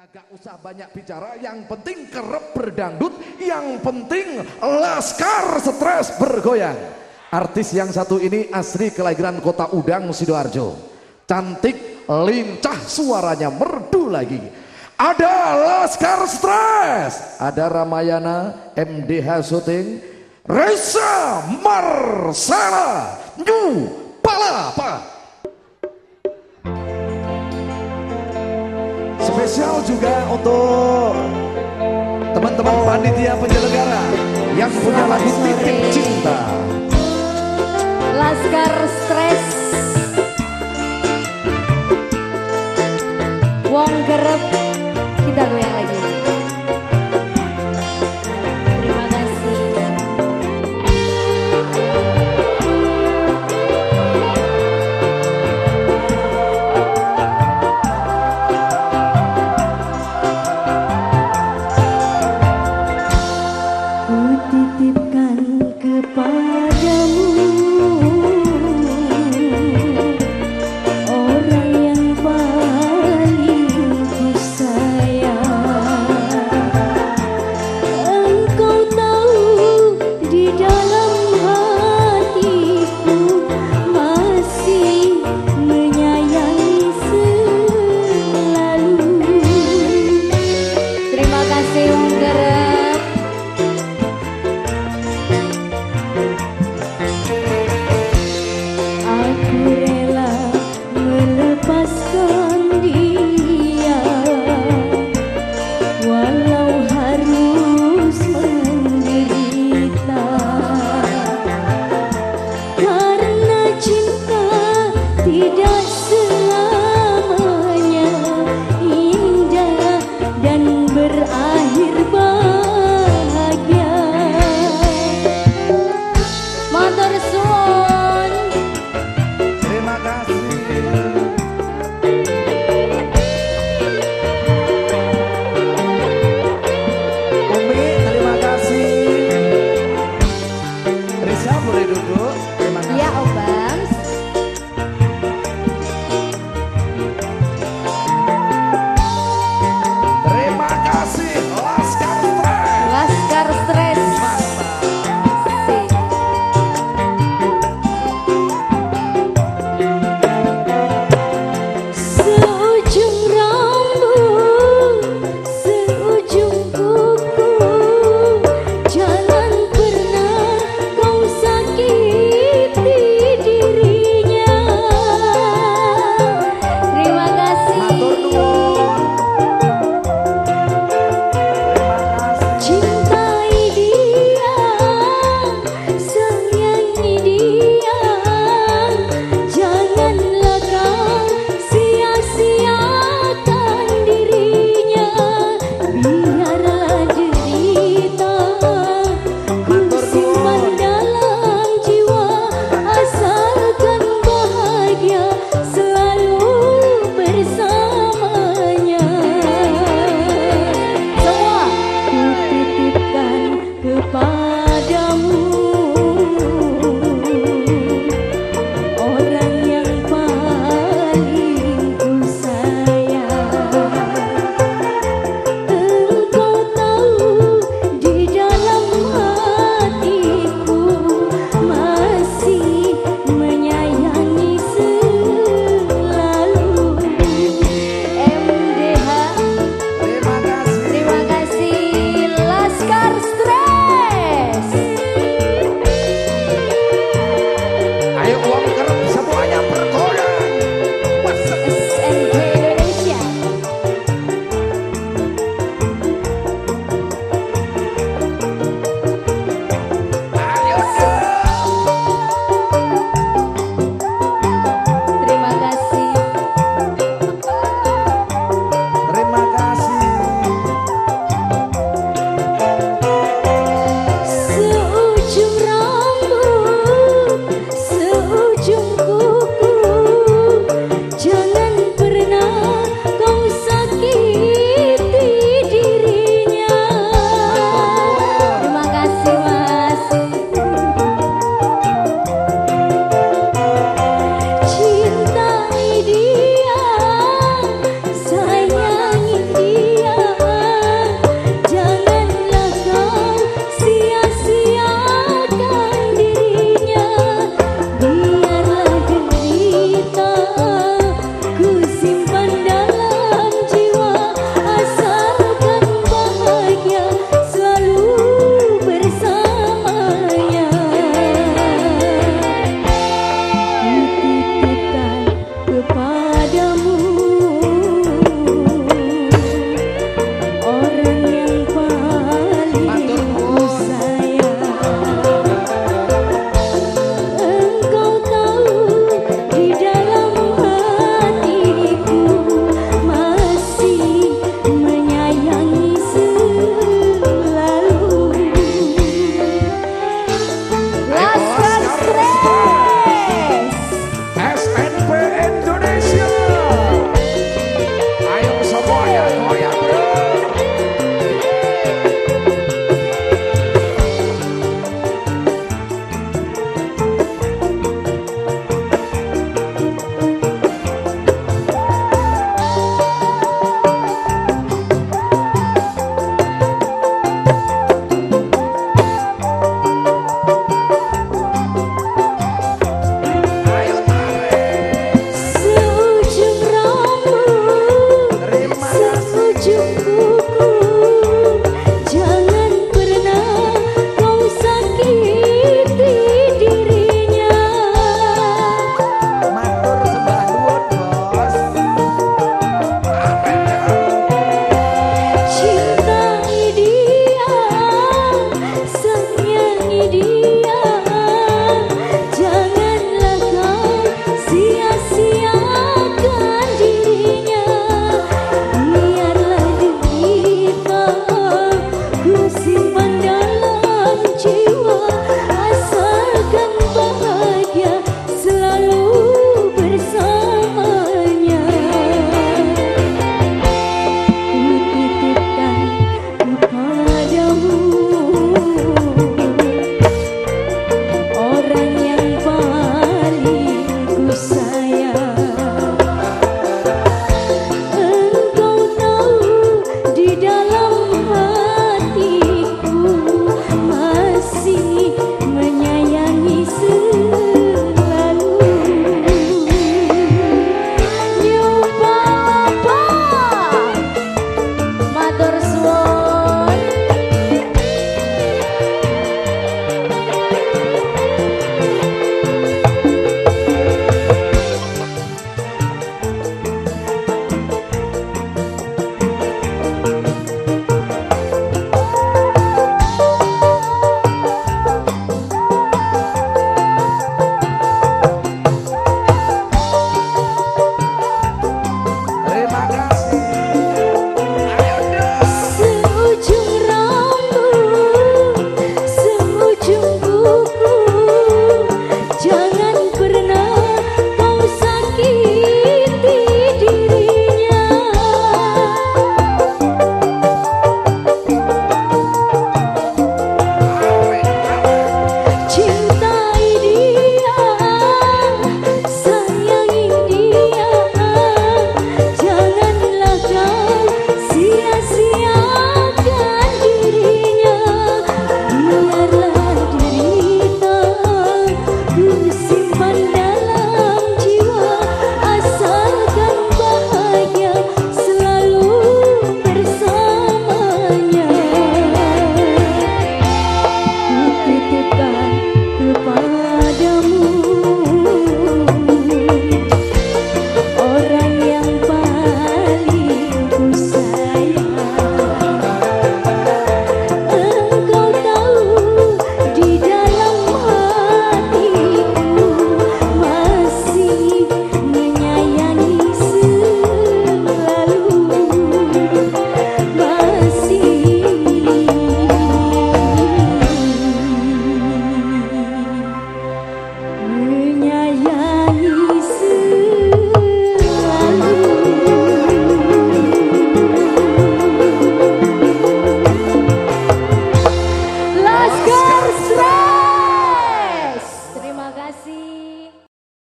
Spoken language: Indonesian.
Kagak usah banyak bicara, yang penting kerep berdangdut, yang penting laskar stres bergoyang. Artis yang satu ini asli kelahiran kota Udang, Sidoarjo. Cantik, lincah suaranya merdu lagi. Ada Laskar Stres, ada Ramayana, MDH Syuting, Reza Marsala, New Palapa. Spesial juga untuk teman-teman panitia penyelenggara yang punya lagu titip cinta.